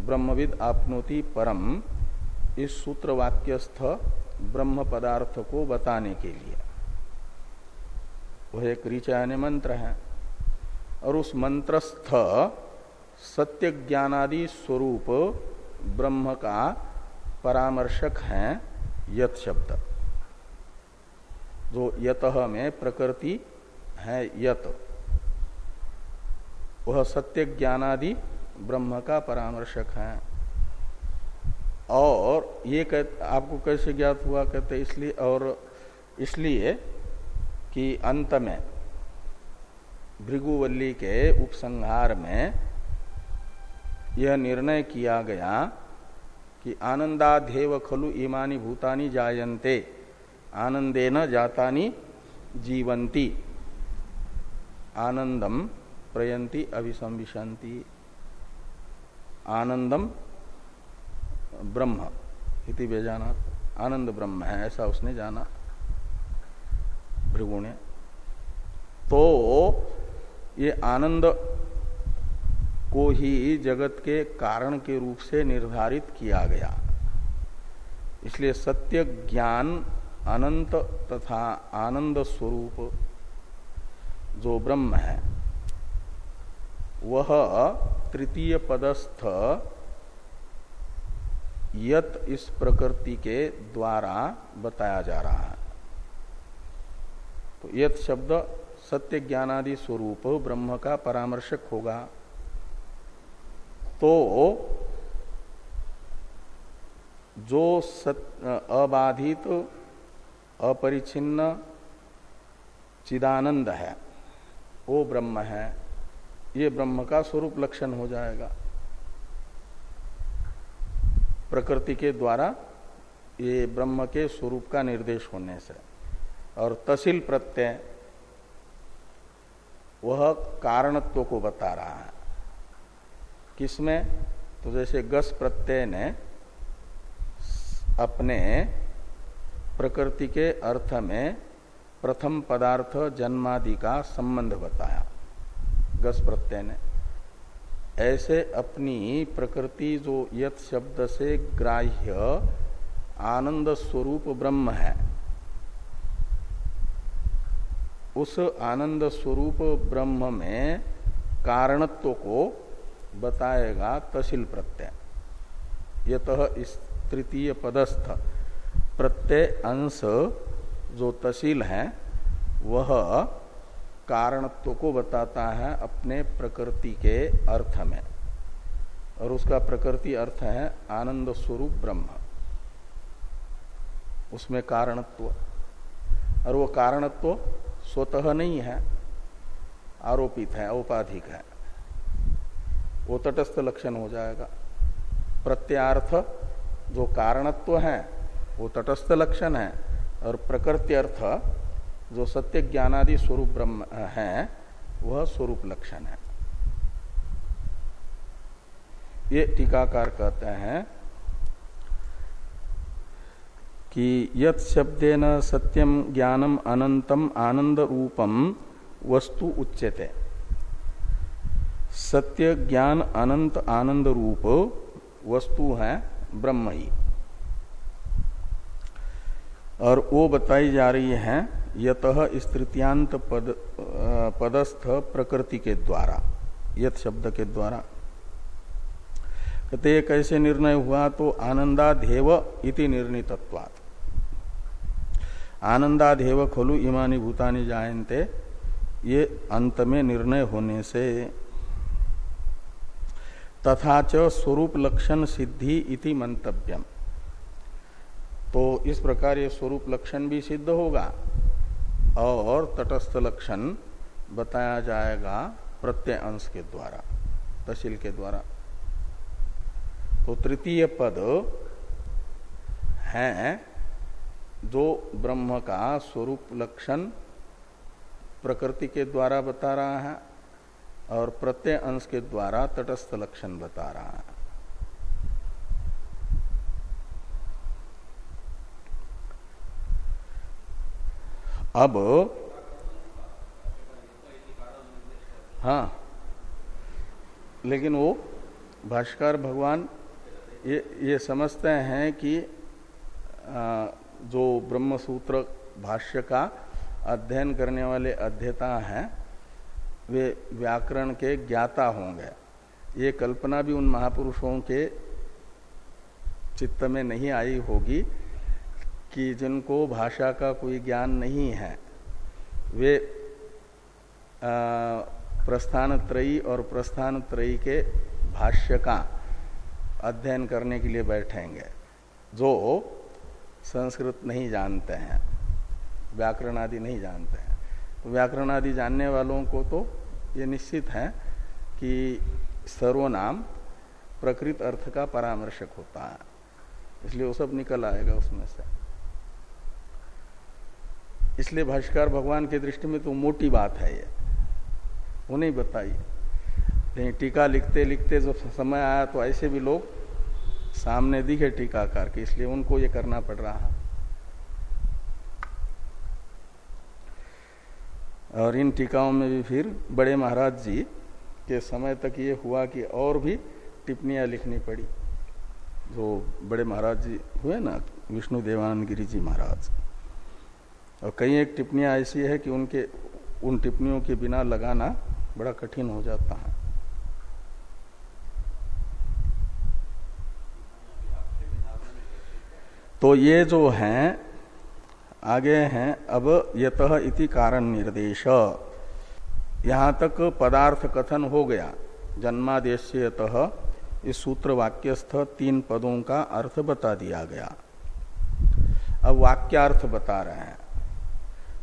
ब्रह्मविद आपनोति परम, इस सूत्र वाक्यस्थ ब्रह्म पदार्थ को बताने के लिए। वह एक ऋचा मंत्र है, और उस मंत्रस्थ सत्य ज्ञानादि स्वरूप ब्रह्म का परामर्शक है यत शब्द। जो यत में प्रकृति है यत। वह सत्य ज्ञानादि ब्रह्म का परामर्शक है। और ये कह, आपको कैसे ज्ञात हुआ? कहते इसलिए और इसलिए कि अंत में भृगुवल्ली के उपसंहार में यह निर्णय किया गया कि आनंदाध्यव खलु इमानी भूतानी जायन्ते आनंदेन जातानी जीवंती आनंदम प्रयंती अभिसंविशंति आनंदम ब्रह्म इति बेजाना आनंद ब्रह्म है, ऐसा उसने जाना। भृगुण तो ये आनंद को ही जगत के कारण के रूप से निर्धारित किया गया। इसलिए सत्य ज्ञान अनंत तथा आनंद स्वरूप जो ब्रह्म है वह तृतीय पदस्थ यत इस प्रकृति के द्वारा बताया जा रहा है। तो यत शब्द सत्य ज्ञानादि स्वरूप ब्रह्म का परामर्शक होगा। तो जो अबाधित, अपरिचिन्न, चिदानंद है, वो ब्रह्म है। ये ब्रह्म का स्वरूप लक्षण हो जाएगा। प्रकृति के द्वारा ये ब्रह्म के स्वरूप का निर्देश होने से। और तसिल प्रत्यय, वह कारणत्व को बता रहा है। किसमें? तो जैसे गस प्रत्यय ने अपने प्रकृति के अर्थ में प्रथम पदार्थ जन्मादि का संबंध बताया। गस प्रत्यय ने ऐसे अपनी प्रकृति जो यथ शब्द से ग्राह्य आनंद स्वरूप ब्रह्म है। उस आनंद स्वरूप ब्रह्म में कारणत्व को बताएगा तसिल प्रत्यय। यत इस तृतीय पदस्थ प्रत्यय अंश जो तसील है, वह कारणत्व को बताता है अपने प्रकृति के अर्थ में। और उसका प्रकृति अर्थ है आनंद स्वरूप ब्रह्म। उसमें कारणत्व। और वो कारणत्व स्वतः नहीं है, आरोपित है, औपाधिक है। वो तटस्थ लक्षण हो जाएगा। प्रत्यार्थ जो कारणत्व है, वो तटस्थ लक्षण है। और प्रकृति अर्थ जो सत्य ज्ञानादि स्वरूप ब्रह्म है, वह स्वरूप लक्षण है। ये टीकाकार कहते हैं कि यत शब्देन सत्यम ज्ञानम अनंतम आनंद रूपम वस्तु उच्यते। सत्य, ज्ञान अनंत आनंद रूप वस्तु है, ब्रह्म ही। और वो बताई जा रही है यत इस पद पदस्थ प्रकृति के द्वारा, यत शब्द के द्वारा। कहते कैसे निर्णय हुआ? तो आनंदाधेव इति निर्णितत्वात्। आनंदाधेव खलु इमानी भूतानी जायन्ते, ये अंत में निर्णय होने से। तथा च स्वरूप लक्षण सिद्धि इति मंतव्यम। तो इस प्रकार ये स्वरूप लक्षण भी सिद्ध होगा। और तटस्थ लक्षण बताया जाएगा प्रत्यय अंश के द्वारा, तहसील के द्वारा। तो तृतीय पद है जो ब्रह्म का स्वरूप लक्षण प्रकृति के द्वारा बता रहा है और प्रत्यय अंश के द्वारा तटस्थ लक्षण बता रहा है। अब हाँ लेकिन वो भाष्कर भगवान ये ये समझते हैं कि जो ब्रह्म सूत्र भाष्य का अध्ययन करने वाले अध्येता हैं, वे व्याकरण के ज्ञाता होंगे। ये कल्पना भी उन महापुरुषों के चित्त में नहीं आई होगी कि जिनको भाषा का कोई ज्ञान नहीं है, वे प्रस्थान त्रयी और प्रस्थान त्रयी के भाष्य का अध्ययन करने के लिए बैठेंगे, जो संस्कृत नहीं जानते हैं, व्याकरण आदि नहीं जानते हैं। तो व्याकरण आदि जानने वालों को तो ये निश्चित है कि सर्वनाम प्रकृत अर्थ का परामर्शक होता है। इसलिए वो सब निकल आएगा उसमें से। इसलिए भाष्कर भगवान की दृष्टि में तो मोटी बात है ये। वो नहीं बताई लेकिन टीका लिखते लिखते जब समय आया तो ऐसे भी लोग सामने दिखे टीकाकार के, इसलिए उनको ये करना पड़ रहा है। और इन टीकाओं में भी फिर बड़े महाराज जी के समय तक ये हुआ कि और भी टिप्पणियाँ लिखनी पड़ी। जो बड़े महाराज जी हुए ना, विष्णु देवानंद गिरी जी महाराज। और कई एक टिप्पणियाँ ऐसी है कि उनके, उन टिप्पणियों के बिना लगाना बड़ा कठिन हो जाता है। तो ये जो हैं, आगे हैं, अब यत इति कारण निर्देश। यहाँ तक पदार्थ कथन हो गया। जन्मादेश इस सूत्र वाक्यस्थ तीन पदों का अर्थ बता दिया गया। अब वाक्यार्थ बता रहे हैं।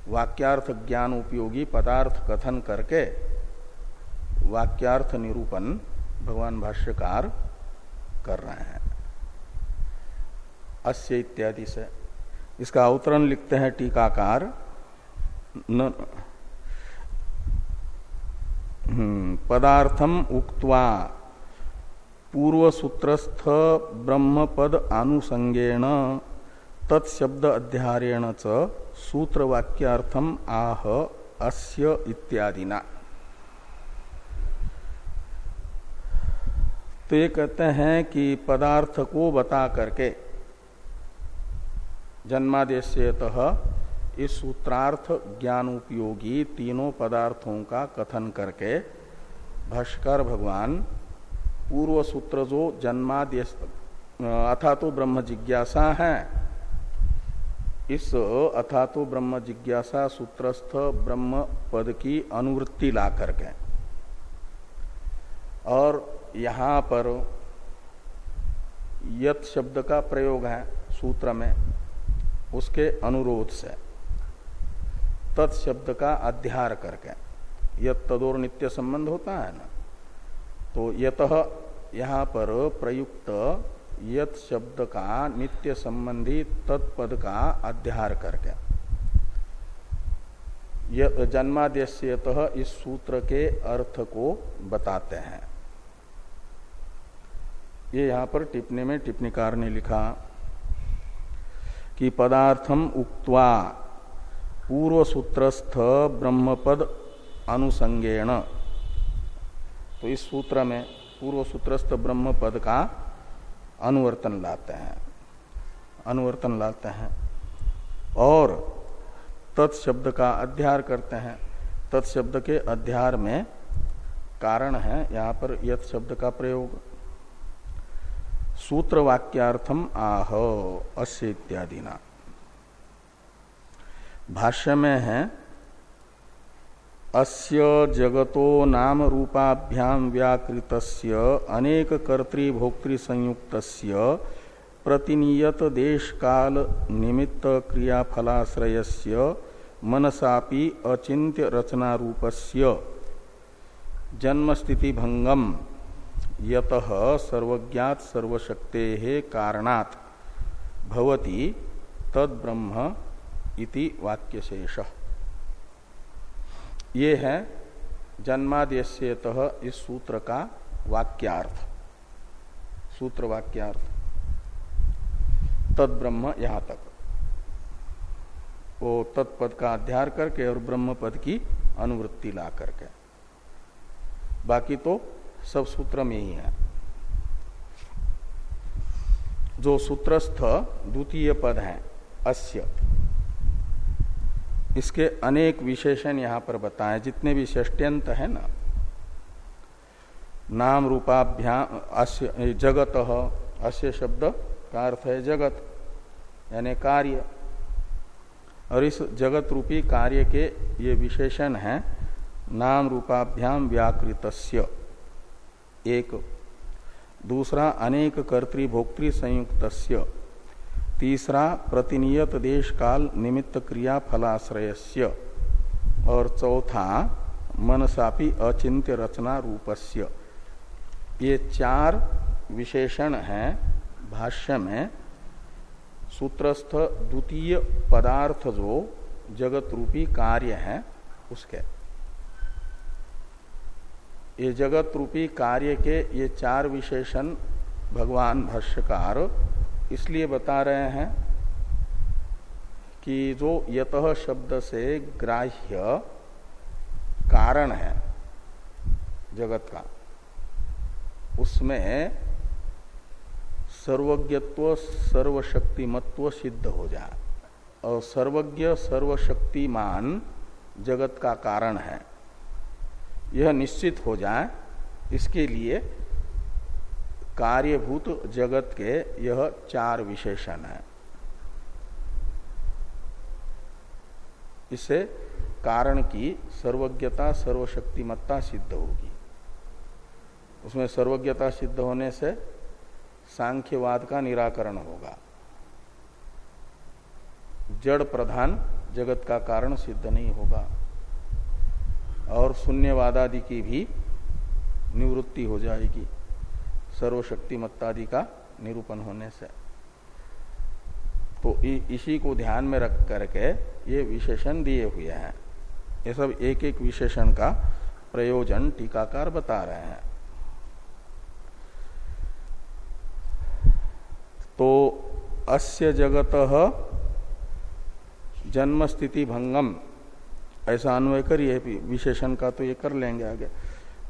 वाक्यार्थ ज्ञान उपयोगी पदार्थ कथन करके वाक्यार्थ निरूपण भगवान भाष्यकार कर रहे हैं। अस्य इत्यादि से। इसका अवतरण लिखते हैं टीकाकार। न हम्म, पदार्थम उक्त्वा पूर्व सूत्रस्थ ब्रह्म पद आनुसंगेण तत्शब्द अध्यारेण च सूत्र वाक्यार्थम आह, अस्य इत्यादिना। तो ये कहते हैं कि पदार्थ को बता करके जन्मादेशत इस सूत्रार्थ ज्ञान उपयोगी तीनों पदार्थों का कथन करके भाष्कर भगवान पूर्व सूत्र जो जन्मादेश अथा तो ब्रह्म जिज्ञासा है इस अथा तो ब्रह्म जिज्ञासा सूत्रस्थ ब्रह्म पद की अनुवृत्ति ला करके। और यहाँ पर यत शब्द का प्रयोग है सूत्र में, उसके अनुरोध से। तत्शब्द का अध्यार करके। यत तदोर नित्य संबंध होता है ना? तो यत यहाँ पर प्रयुक्त यत शब्द का, नित्य संबंधी तत्पद का अध्यार करके। जन्मादेश इस सूत्र के अर्थ को बताते हैं। ये यहाँ पर टिप्पणी में टिप्पणीकार ने लिखा कि पदार्थम उक्त्वा पूर्व सूत्रस्थ ब्रह्मपद अनुसंगेण। तो इस सूत्र में पूर्व सूत्रस्थ ब्रह्म पद का अनुवर्तन लाते हैं। अनुवर्तन लाते हैं। और तत्शब्द का अध्यार करते हैं। तत्शब्द के अध्यार में कारण है यहाँ पर यथ शब्द का प्रयोग। सूत्र वाक्यार्थम आह, अस्य इत्यादि ना भाष्य में है अस्य जगतो नाम रूपाभ्याम व्याकृत अनेक कर्तृभोक्तृ संयुक्त प्रतिनियत देश काल निमित्त क्रियाफलाश्रयस्य, मनसापि अचिंत्य रचना रूपस्य जन्मस्थिति भंगम यत सर्वज्ञात सर्वशक्ते कारणात भवती तद ब्रह्म इति वाक्यशेष। ये है जन्मादेशत इस सूत्र का वाक्यार्थ। सूत्र वाक्यार्थ तद ब्रह्म यहाँ तक। वो तत्पद का अध्यार करके और ब्रह्म पद की अनुवृत्ति ला करके। बाकी तो सब सूत्र में ही है। जो सूत्रस्थ द्वितीय पद है, अस्य। इसके अनेक विशेषण यहाँ पर बताए, जितने भी षष्ट्यंत है ना। नाम रूपाभ्याम जगत, अस्य शब्द का अर्थ है जगत, यानी कार्य। और इस जगत रूपी कार्य के ये विशेषण है, नाम रूपाभ्याम व्याकृतस्य। एक। दूसरा, अनेक कर्तृभोक्तृ संयुक्त तीसरा, प्रतिनियत देश काल निमित्त क्रिया फलाश्रय और चौथा, मनसापी अचिंत्य रचना रूपस्य। ये चार विशेषण हैं भाष्य में। सूत्रस्थ द्वितीय पदार्थ जो जगत रूपी कार्य है, उसके। ये जगत रूपी कार्य के ये चार विशेषण भगवान भाष्यकार इसलिए बता रहे हैं कि जो यत शब्द से ग्राह्य कारण है जगत का, उसमें सर्वज्ञत्व, सर्वशक्तिमत्व सिद्ध हो जाए। और सर्वज्ञ, सर्वशक्तिमान जगत का कारण है। यह निश्चित हो जाए इसके लिए कार्यभूत जगत के यह चार विशेषण है। इससे कारण की सर्वज्ञता, सर्वशक्तिमत्ता सिद्ध होगी। उसमें सर्वज्ञता सिद्ध होने से सांख्यवाद का निराकरण होगा। जड़ प्रधान जगत का कारण सिद्ध नहीं होगा और शून्यवादादि की भी निवृत्ति हो जाएगी। सर्वशक्तिमत्तादि का निरूपण होने से। तो इसी को ध्यान में रख करके ये विशेषण दिए हुए हैं। ये सब एक एक विशेषण का प्रयोजन टीकाकार बता रहे हैं। तो अस्य जगत जन्म स्थिति भंगम ऐसा अन्वय करिए विशेषण का तो ये कर लेंगे आगे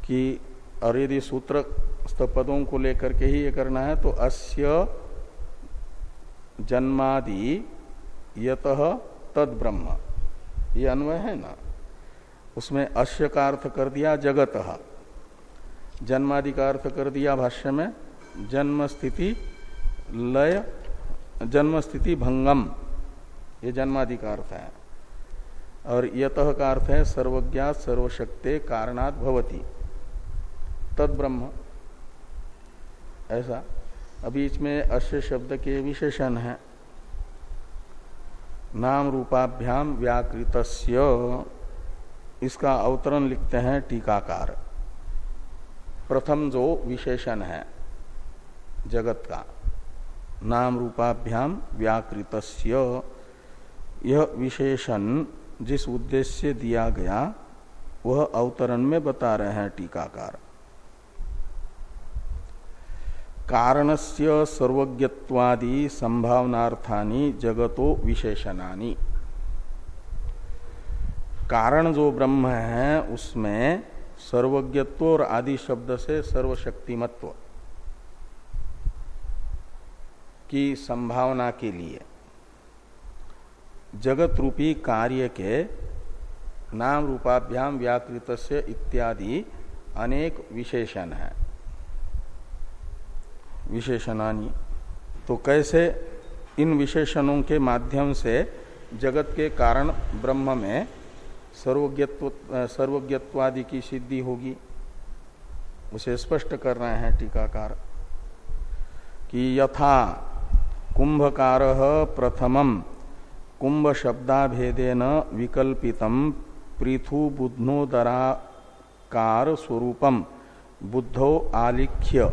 कि और यदि सूत्र पदों को लेकर के ही ये करना है तो अस्य जन्मादि यत तद ब्रह्म ये अन्वय है ना? उसमें अश्य का अर्थ कर दिया जगत। जन्मादि का अर्थ कर दिया भाष्य में, जन्म स्थिति लय, जन्म स्थिति भंगम। ये जन्मादि का अर्थ है। और यत का अर्थ है सर्वज्ञात, सर्वशक्ति कारणात भवती। तद ब्रह्म ऐसा। अभी इसमें अश्य शब्द के विशेषण है। नाम रूपाभ्याम व्याकृत इसका अवतरण लिखते हैं टीकाकार। प्रथम जो विशेषण है, जगत का, नाम रूपाभ्याम व्याकृत यह विशेषण जिस उद्देश्य से दिया गया, वह अवतरण में बता रहे हैं टीकाकार। कारणस्य सर्वज्ञत्वादि संभावनार्थानी जगतो विशेषणानी। कारण जो ब्रह्म है, उसमें सर्वज्ञत्व और आदि शब्द से सर्वशक्तिमत्व। की संभावना के लिए। जगत रूपी कार्य के नाम रूपाभ्याम व्याकृत इत्यादि अनेक विशेषण है। विशेषणानी। तो कैसे इन विशेषणों के माध्यम से जगत के कारण ब्रह्म में सर्वज्ञत्व, सर्वज्ञत्वादि की सिद्धि होगी? उसे स्पष्ट कर रहे हैं टीकाकार कि यथा कुंभकार प्रथमम कुंभ शब्दाभेदेन विकल्पितम पृथु बुध्नोदराकार स्वरूपम बुद्धो आलिख्य।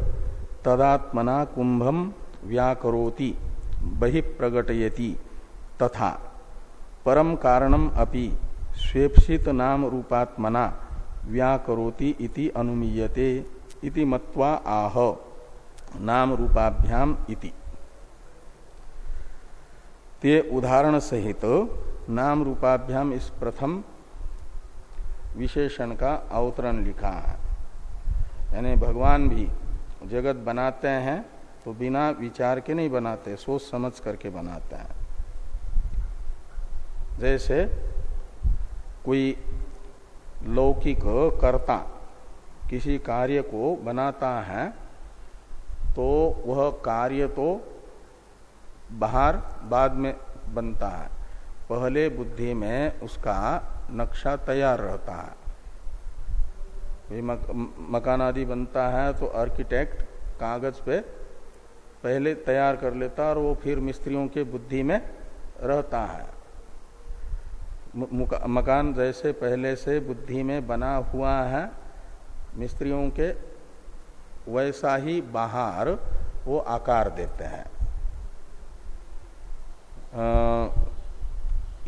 तदात्मना कुंभम व्याकरोति, बहिप्रगटयति। तथा परम कारणम अपि स्वेप्सित नाम रूपात्मना व्याकरोति इति अनुमीयते इति मत्वा आह नाम रूपाभ्याम इति। ते उदाहरण सहित नाम रूपाभ्याम इस प्रथम विशेषण का अवतरण लिखा है। यानी भगवान भी जगत बनाते हैं तो बिना विचार के नहीं बनाते, सोच समझ करके बनाते हैं। जैसे कोई लौकिक कर्ता किसी कार्य को बनाता है तो वह कार्य तो बाहर बाद में बनता है। पहले बुद्धि में उसका नक्शा तैयार रहता है। मक, मकान आदि बनता है तो आर्किटेक्ट कागज़ पे पहले तैयार कर लेता और वो फिर मिस्त्रियों के बुद्धि में रहता है। मकान जैसे पहले से बुद्धि में बना हुआ है मिस्त्रियों के वैसा ही बाहर वो आकार देते हैं।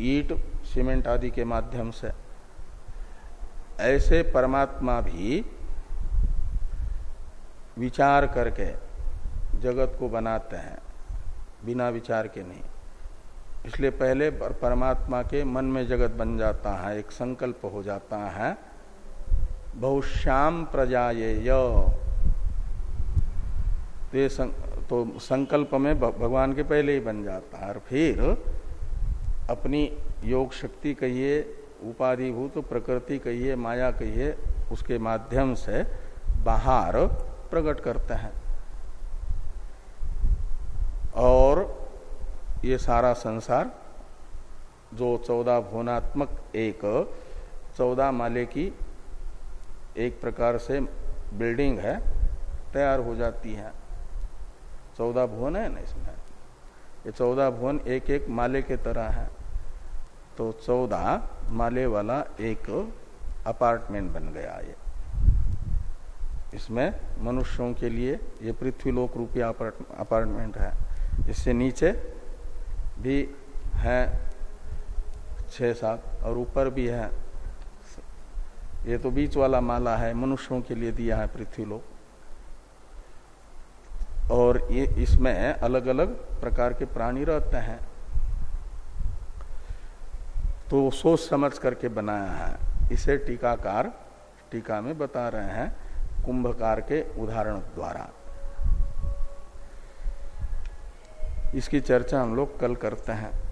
ईट सीमेंट आदि के माध्यम से। ऐसे परमात्मा भी विचार करके जगत को बनाते हैं बिना विचार के नहीं। इसलिए पहले परमात्मा के मन में जगत बन जाता है एक संकल्प हो जाता है। बहुश्याम प्रजा ये। तो, तो संकल्प में भगवान के पहले ही बन जाता है। और फिर अपनी योग शक्ति कहिए उपाधिभूत प्रकृति कहिए, माया कहिए, उसके माध्यम से बाहर प्रकट करते हैं। और ये सारा संसार, जो चौदह भुवनात्मक एक, चौदह माले की एक प्रकार से बिल्डिंग है, तैयार हो जाती है। चौदह भुवन है ना इसमें? ये चौदह भुवन एक एक माले के तरह है। तो चौदह माले वाला एक अपार्टमेंट बन गया ये। इसमें मनुष्यों के लिए ये पृथ्वीलोक रूपी अपार्टमेंट है। इससे नीचे भी है छह सात और ऊपर भी है। ये तो बीच वाला माला है, मनुष्यों के लिए दिया है पृथ्वीलोक। और ये इसमें अलग अलग प्रकार के प्राणी रहते हैं। तो वो सोच समझ करके बनाया है। इसे टीकाकार, टीका में बता रहे हैं कुंभकार के उदाहरण द्वारा। इसकी चर्चा हम लोग कल करते हैं।